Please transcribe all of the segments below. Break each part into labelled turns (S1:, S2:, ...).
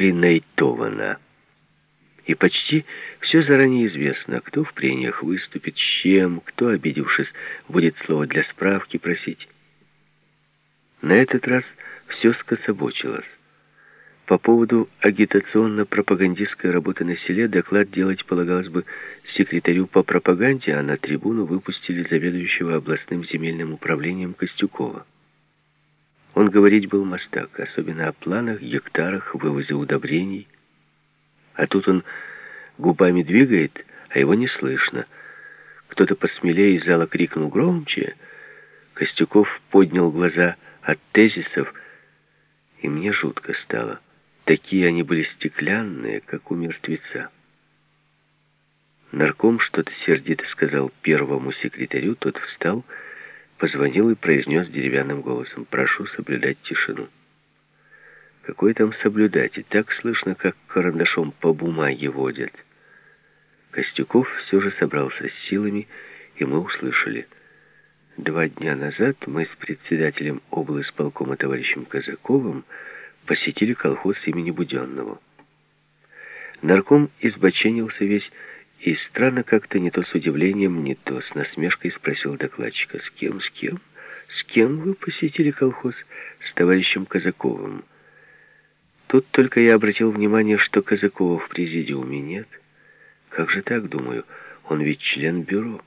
S1: принайтована. И почти все заранее известно, кто в прениях выступит, с чем, кто, обидевшись, будет слово для справки просить. На этот раз все скособочилось. По поводу агитационно-пропагандистской работы на селе доклад делать полагалось бы секретарю по пропаганде, а на трибуну выпустили заведующего областным земельным управлением Костюкова. Он говорить был мастак, особенно о планах, гектарах, вывозе удобрений. А тут он губами двигает, а его не слышно. Кто-то посмелее из зала крикнул громче. Костюков поднял глаза от тезисов, и мне жутко стало. Такие они были стеклянные, как у мертвеца. Нарком что-то сердито сказал первому секретарю, тот встал, позвонил и произнес деревянным голосом, «Прошу соблюдать тишину». Какой там соблюдать? И так слышно, как карандашом по бумаге водят. Костюков все же собрался с силами, и мы услышали. Два дня назад мы с председателем облсполкома товарищем Казаковым посетили колхоз имени Буденного. Нарком избоченился весь, и странно как-то не то с удивлением, не то с насмешкой спросил докладчика, «С кем, с кем? С кем вы посетили колхоз? С товарищем Казаковым». Тут только я обратил внимание, что Казакова в президиуме нет. Как же так, думаю, он ведь член бюро.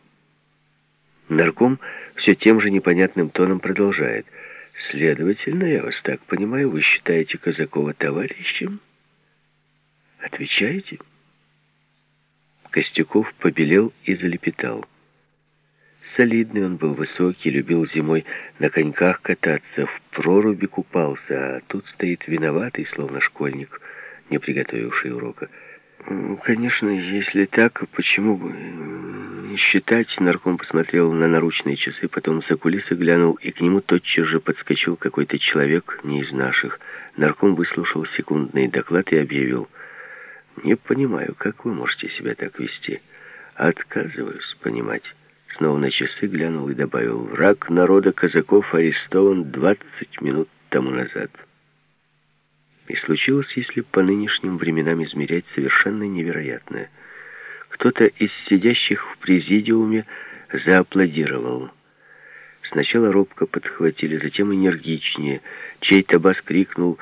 S1: Нарком все тем же непонятным тоном продолжает. Следовательно, я вас так понимаю, вы считаете Казакова товарищем? Отвечаете? Костюков побелел и залепетал. Солидный он был, высокий, любил зимой на коньках кататься, в проруби купался, а тут стоит виноватый, словно школьник, не приготовивший урока. Конечно, если так, почему бы не считать? Нарком посмотрел на наручные часы, потом за кулисы глянул, и к нему тотчас же подскочил какой-то человек, не из наших. Нарком выслушал секундный доклад и объявил — «Не понимаю, как вы можете себя так вести?» «Отказываюсь понимать». Снова на часы глянул и добавил. «Враг народа казаков арестован 20 минут тому назад». И случилось, если по нынешним временам измерять, совершенно невероятное. Кто-то из сидящих в президиуме зааплодировал. Сначала робко подхватили, затем энергичнее. Чей-то бас крикнул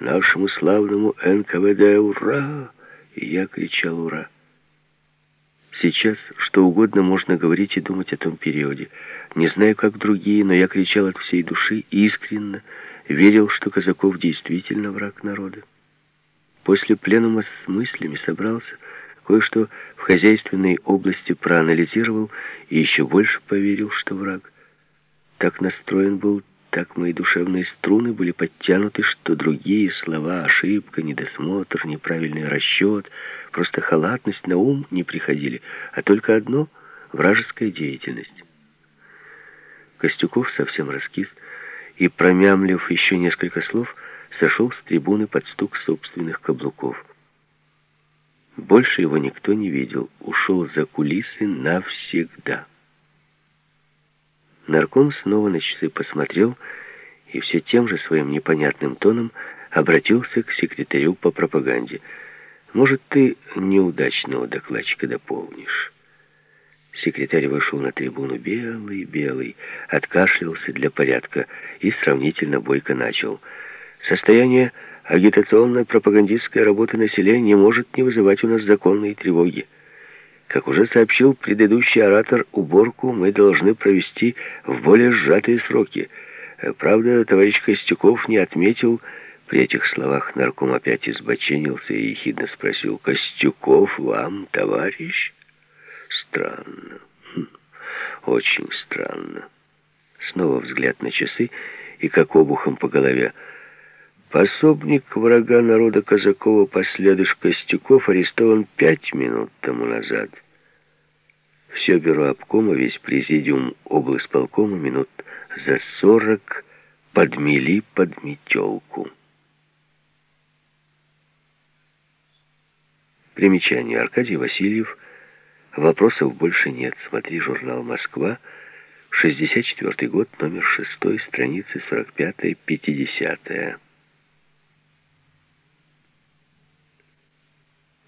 S1: «Нашему славному НКВД ура!» И я кричал «Ура!». Сейчас что угодно можно говорить и думать о том периоде. Не знаю, как другие, но я кричал от всей души, искренно, верил, что Казаков действительно враг народа. После пленума с мыслями собрался, кое-что в хозяйственной области проанализировал и еще больше поверил, что враг. Так настроен был так мои душевные струны были подтянуты, что другие слова, ошибка, недосмотр, неправильный расчет, просто халатность на ум не приходили, а только одно — вражеская деятельность. Костюков совсем раскис и, промямлив еще несколько слов, сошел с трибуны под стук собственных каблуков. Больше его никто не видел, ушел за кулисы навсегда. Нарком снова на часы посмотрел и все тем же своим непонятным тоном обратился к секретарю по пропаганде. «Может, ты неудачного докладчика дополнишь?» Секретарь вышел на трибуну белый-белый, откашлялся для порядка и сравнительно бойко начал. «Состояние агитационной пропагандистской работы населения не может не вызывать у нас законные тревоги. Как уже сообщил предыдущий оратор, уборку мы должны провести в более сжатые сроки. Правда, товарищ Костюков не отметил... При этих словах нарком опять избоченился и ехидно спросил, «Костюков вам, товарищ?» «Странно. Хм, очень странно». Снова взгляд на часы и как обухом по голове. Пособник врага народа Казакова, последыш Костюков, арестован пять минут тому назад. Все бюро обкома, весь президиум облсполкома минут за сорок подмели под метелку. Примечание. Аркадий Васильев. Вопросов больше нет. Смотри журнал «Москва», 64 год, номер 6, страницы 45-50.